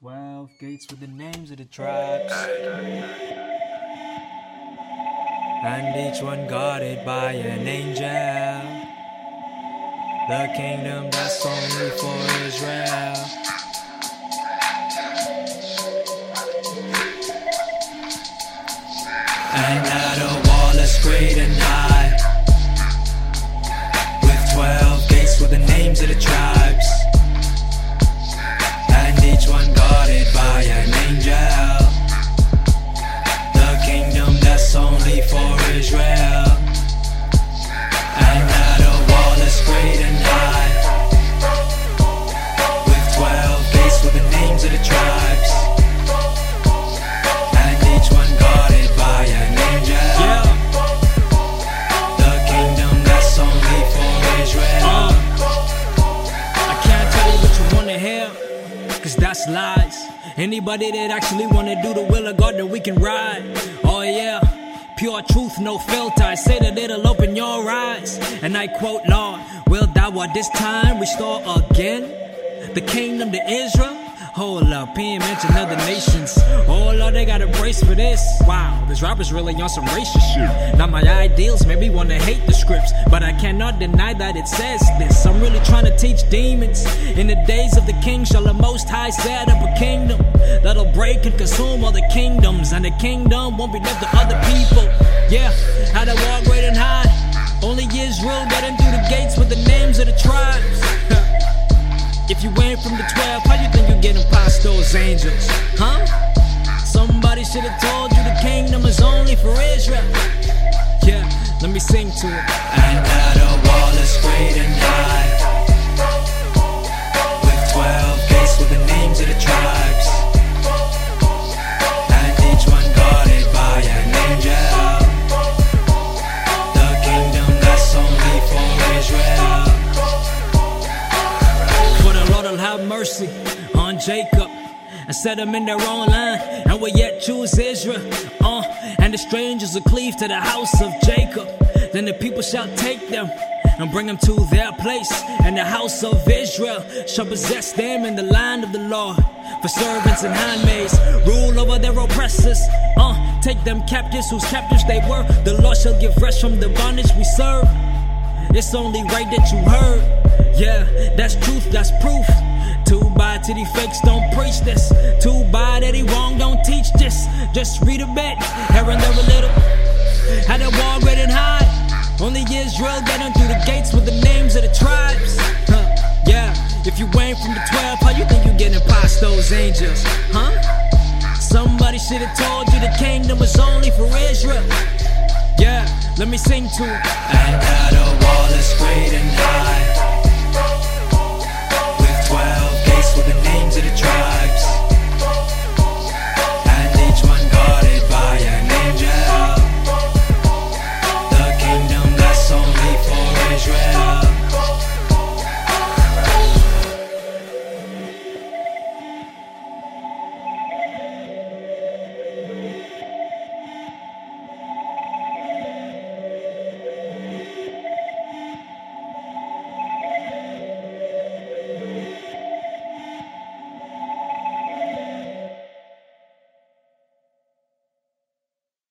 Twelve gates with the names of the tribes. And each one guarded by an angel. The kingdom that's only for Israel. And now the wall is great and high. With twelve gates with the names of the tribes. Lies. Anybody that actually wanna do the will of God, then we can ride. Oh yeah, pure truth, no filter. I say that it'll open your eyes. And I quote, Lord, will thou at this time restore again the kingdom to Israel? Hold up, he ain't mentioned other nations. Oh Got brace for this. Wow, this rapper's really on some racist shit. Now my ideals make me wanna hate the scripts, but I cannot deny that it says this. I'm really trying to teach demons. In the days of the king shall the most high set up a kingdom that'll break and consume all the kingdoms, and the kingdom won't be left to other people. Yeah, how a walk great and high. Only Israel getting through the gates with the names of the tribes. If you ain't from the 12, how you think you're getting past those angels? Huh? Should have told you the kingdom is only for Israel. Yeah, let me sing to it. And now the wall is great and high. With twelve gates with the names of the tribes. And each one guarded by an angel. The kingdom that's only for Israel. For the Lord will have mercy on Jacob and set them in their own line, and will yet choose Israel. Uh, and the strangers will cleave to the house of Jacob. Then the people shall take them and bring them to their place, and the house of Israel shall possess them in the land of the Lord. For servants and handmaids, rule over their oppressors. Uh, take them captives whose captives they were. The Lord shall give rest from the bondage we serve. It's only right that you heard. Yeah, that's truth, that's proof. Too bad to these fakes don't preach this. Too bad that he wrong don't teach this. Just read a bit, here and there a little. Had a wall great and high. Only Israel getting through the gates with the names of the tribes. Huh, yeah, if you ain't from the 12, how you think you getting past those angels? Huh? Somebody should have told you the kingdom was only for Israel. Yeah, let me sing to it. And now the wall is great and